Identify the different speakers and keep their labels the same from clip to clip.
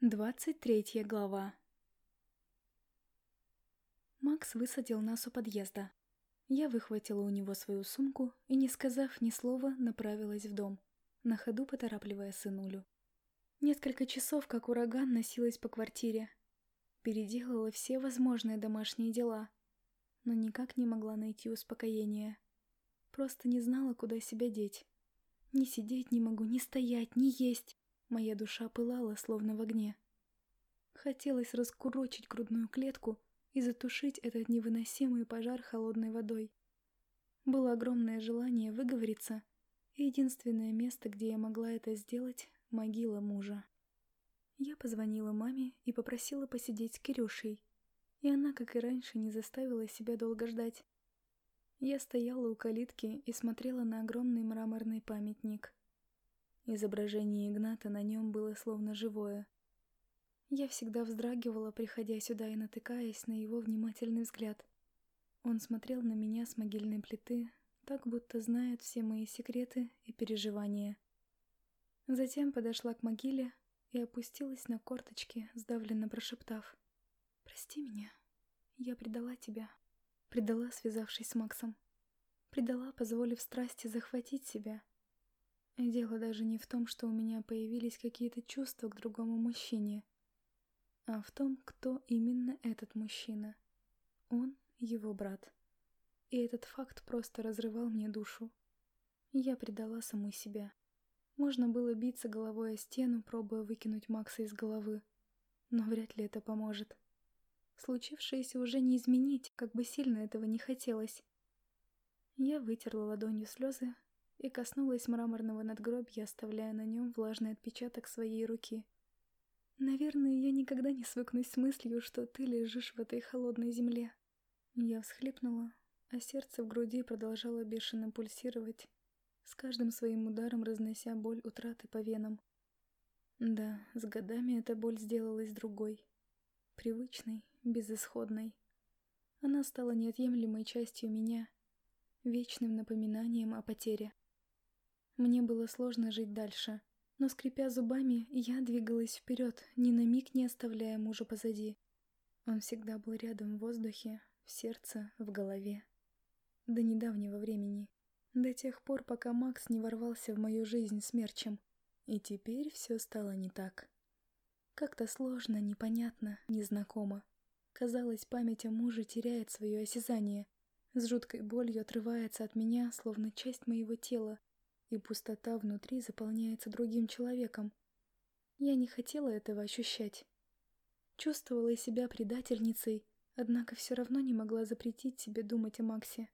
Speaker 1: Двадцать третья глава Макс высадил нас у подъезда. Я выхватила у него свою сумку и, не сказав ни слова, направилась в дом, на ходу поторапливая сынулю. Несколько часов, как ураган, носилась по квартире. Переделала все возможные домашние дела, но никак не могла найти успокоения. Просто не знала, куда себя деть. Ни сидеть не могу, ни стоять, ни есть. Моя душа пылала, словно в огне. Хотелось раскурочить грудную клетку и затушить этот невыносимый пожар холодной водой. Было огромное желание выговориться, и единственное место, где я могла это сделать — могила мужа. Я позвонила маме и попросила посидеть с Кирюшей, и она, как и раньше, не заставила себя долго ждать. Я стояла у калитки и смотрела на огромный мраморный памятник — Изображение Игната на нем было словно живое. Я всегда вздрагивала, приходя сюда и натыкаясь на его внимательный взгляд. Он смотрел на меня с могильной плиты, так будто знает все мои секреты и переживания. Затем подошла к могиле и опустилась на корточки, сдавленно прошептав. «Прости меня. Я предала тебя. Предала, связавшись с Максом. Предала, позволив страсти захватить себя. Дело даже не в том, что у меня появились какие-то чувства к другому мужчине, а в том, кто именно этот мужчина. Он его брат. И этот факт просто разрывал мне душу. Я предала саму себя. Можно было биться головой о стену, пробуя выкинуть Макса из головы, но вряд ли это поможет. Случившееся уже не изменить, как бы сильно этого не хотелось. Я вытерла ладонью слезы, и коснулась мраморного надгробья, оставляя на нем влажный отпечаток своей руки. «Наверное, я никогда не свыкнусь с мыслью, что ты лежишь в этой холодной земле». Я всхлипнула, а сердце в груди продолжало бешено пульсировать, с каждым своим ударом разнося боль утраты по венам. Да, с годами эта боль сделалась другой. Привычной, безысходной. Она стала неотъемлемой частью меня, вечным напоминанием о потере. Мне было сложно жить дальше, но, скрипя зубами, я двигалась вперед, ни на миг не оставляя мужа позади. Он всегда был рядом в воздухе, в сердце, в голове. До недавнего времени. До тех пор, пока Макс не ворвался в мою жизнь смерчем. И теперь все стало не так. Как-то сложно, непонятно, незнакомо. Казалось, память о муже теряет свое осязание. С жуткой болью отрывается от меня, словно часть моего тела, и пустота внутри заполняется другим человеком. Я не хотела этого ощущать. Чувствовала себя предательницей, однако все равно не могла запретить себе думать о Максе.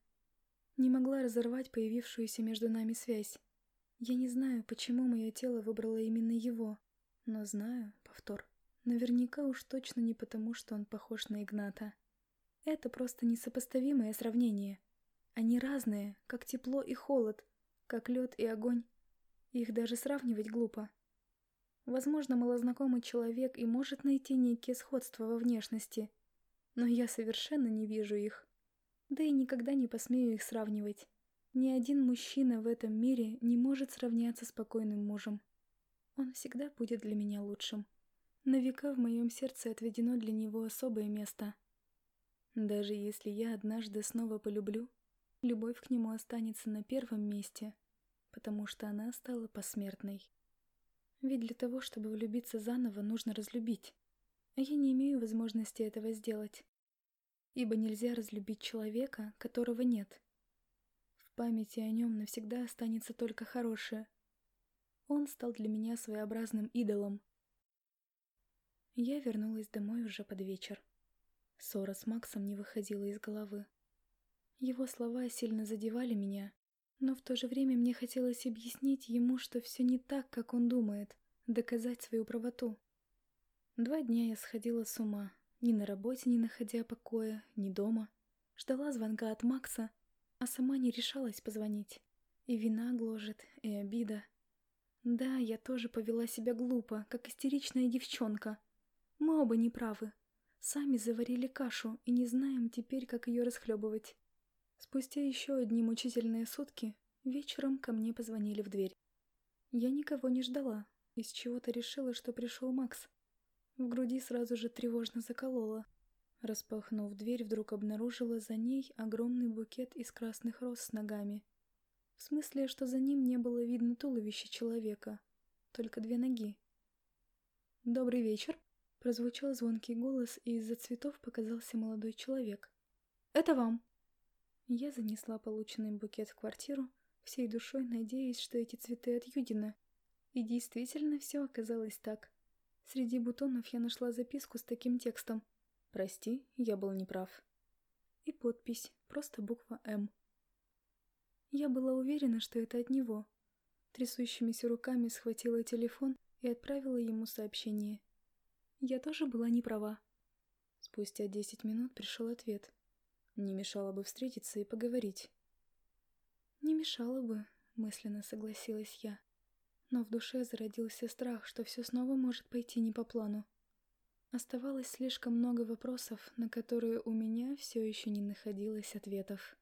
Speaker 1: Не могла разорвать появившуюся между нами связь. Я не знаю, почему мое тело выбрало именно его, но знаю, повтор, наверняка уж точно не потому, что он похож на Игната. Это просто несопоставимое сравнение. Они разные, как тепло и холод, как лед и огонь. Их даже сравнивать глупо. Возможно, малознакомый человек и может найти некие сходства во внешности, но я совершенно не вижу их. Да и никогда не посмею их сравнивать. Ни один мужчина в этом мире не может сравняться с спокойным мужем. Он всегда будет для меня лучшим. На века в моем сердце отведено для него особое место. Даже если я однажды снова полюблю, любовь к нему останется на первом месте, потому что она стала посмертной. Ведь для того, чтобы влюбиться заново, нужно разлюбить. А я не имею возможности этого сделать. Ибо нельзя разлюбить человека, которого нет. В памяти о нем навсегда останется только хорошее. Он стал для меня своеобразным идолом. Я вернулась домой уже под вечер. Ссора с Максом не выходила из головы. Его слова сильно задевали меня, но в то же время мне хотелось объяснить ему, что все не так, как он думает, доказать свою правоту. Два дня я сходила с ума, ни на работе не находя покоя, ни дома. Ждала звонка от Макса, а сама не решалась позвонить. И вина гложет, и обида. Да, я тоже повела себя глупо, как истеричная девчонка. Мы оба неправы. Сами заварили кашу и не знаем теперь, как ее расхлебывать. Спустя еще одни мучительные сутки вечером ко мне позвонили в дверь. Я никого не ждала, из чего-то решила, что пришел Макс. В груди сразу же тревожно закололо. Распахнув дверь, вдруг обнаружила за ней огромный букет из красных роз с ногами. В смысле, что за ним не было видно туловища человека, только две ноги. «Добрый вечер!» — прозвучал звонкий голос, и из-за цветов показался молодой человек. «Это вам!» Я занесла полученный букет в квартиру, всей душой надеясь, что эти цветы от Юдина. И действительно все оказалось так. Среди бутонов я нашла записку с таким текстом «Прости, я был неправ». И подпись, просто буква «М». Я была уверена, что это от него. Трясущимися руками схватила телефон и отправила ему сообщение. Я тоже была не права. Спустя десять минут пришел ответ. Не мешало бы встретиться и поговорить. Не мешало бы, мысленно согласилась я. Но в душе зародился страх, что все снова может пойти не по плану. Оставалось слишком много вопросов, на которые у меня все еще не находилось ответов.